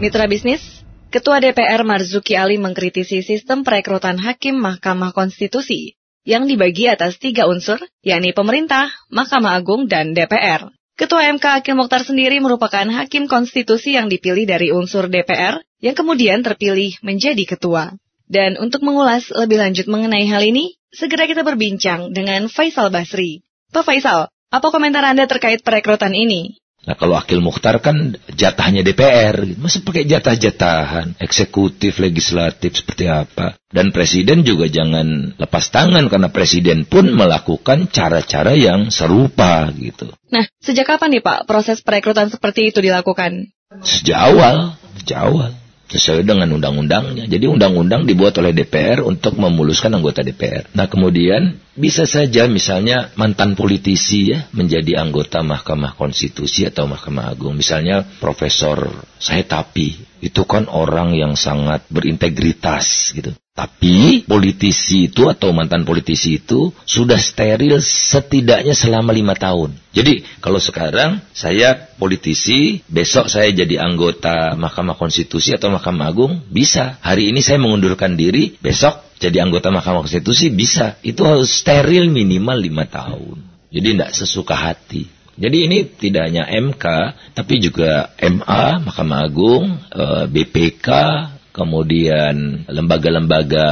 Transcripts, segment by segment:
Mitra bisnis, Ketua DPR Marzuki Ali mengkritisi sistem perekrutan hakim Mahkamah Konstitusi yang dibagi atas tiga unsur, yakni pemerintah, Mahkamah Agung, dan DPR. Ketua MK Akil Mokhtar sendiri merupakan hakim konstitusi yang dipilih dari unsur DPR yang kemudian terpilih menjadi ketua. Dan untuk mengulas lebih lanjut mengenai hal ini, segera kita berbincang dengan Faisal Basri. Pak Faisal, apa komentar Anda terkait perekrutan ini? Nah kalau Akil Mukhtar kan jatahnya DPR, gitu. masa pakai jatah-jatahan, eksekutif, legislatif seperti apa? Dan presiden juga jangan lepas tangan karena presiden pun melakukan cara-cara yang serupa gitu. Nah, sejak kapan nih Pak proses perekrutan seperti itu dilakukan? Sejak awal, sejak awal sesuai dengan undang-undangnya. Jadi undang-undang dibuat oleh DPR untuk memuluskan anggota DPR. Nah kemudian bisa saja misalnya mantan politisi ya menjadi anggota Mahkamah Konstitusi atau Mahkamah Agung. Misalnya Profesor Saitapi itu kan orang yang sangat berintegritas gitu. Tapi politisi itu atau mantan politisi itu sudah steril setidaknya selama lima tahun. Jadi kalau sekarang saya politisi, besok saya jadi anggota Mahkamah Konstitusi atau Mahkamah Agung, bisa. Hari ini saya mengundurkan diri, besok jadi anggota Mahkamah Konstitusi, bisa. Itu harus steril minimal lima tahun. Jadi tidak sesuka hati. Jadi ini tidak hanya MK, tapi juga MA, Mahkamah Agung, eh, BPK, kemudian lembaga-lembaga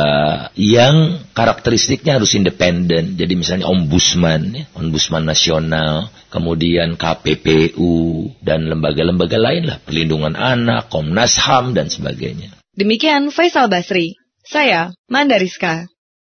yang karakteristiknya harus independen. Jadi misalnya ombudsman, ya, ombudsman nasional, kemudian KPPU dan lembaga-lembaga lain lah, perlindungan anak, Komnas HAM dan sebagainya. Demikian Faisal Basri. Saya Mandariska.